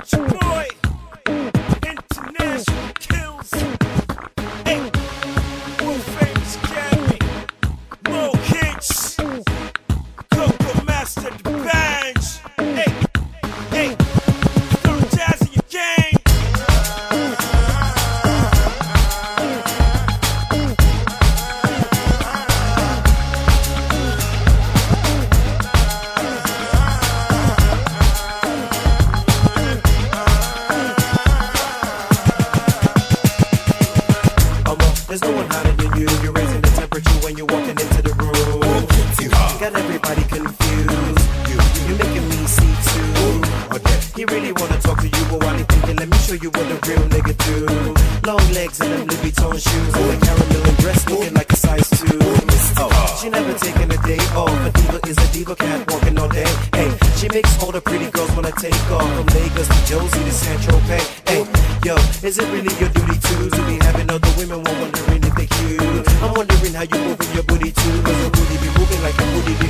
Boy, There's no one hotter than you. You're raising the temperature when you're walking into the room. You got everybody confused. You, you're making me see too. He really wanna talk to you, but while he thinking, let me show you what a real nigga do. Long legs and them Louis Vuitton shoes, all the pretty girls wanna take off from Lagos to Jozi to San Tropez. Hey, yo, is it really your duty too to be having other women while wondering if they cute? I'm wondering how you moving your booty too, cause your booty be moving like your booty be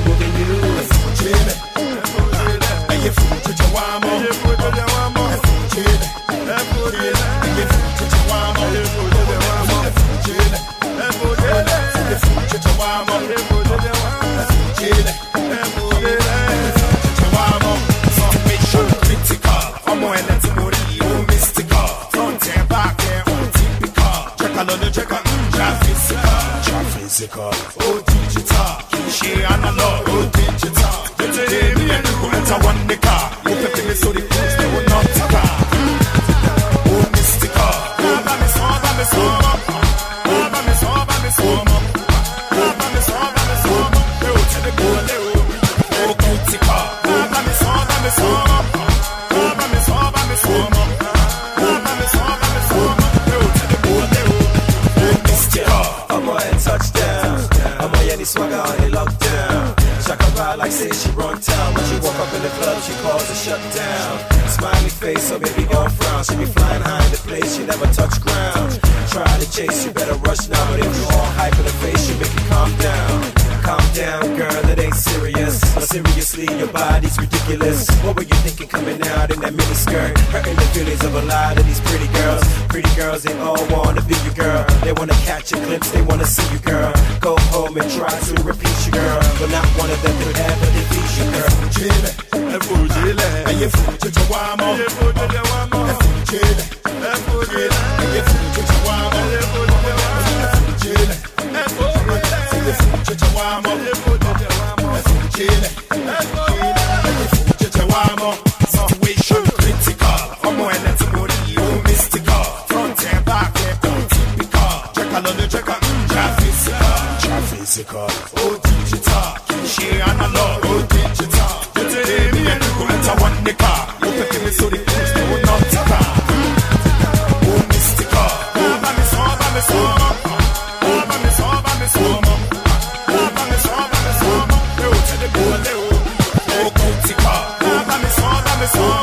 Physical, oh digital, she analog, oh digital. Club, she calls a shutdown. Smiley face, so baby don't frown. She be flying high in the place, she never touch ground. Try to chase, you better rush now. But if you all hype in the face, she make you calm down. Calm down, girl, it ain't serious. But seriously, your body's ridiculous. What were you thinking coming out in that mini skirt? Hurting the feelings of a lot of these pretty girls. Pretty girls, they all wanna be your girl. They wanna catch a glimpse, they wanna see you, girl. Go home and try to repeat you, girl. But not one of them could ever defeat you, girl. Ege Situation critical Ọmọ ẹlẹ́tí mo mystical Front and back ẹ̀kọ́ typical Jẹ́ka lọ́dún jẹ́ka ń digital kì analog the song.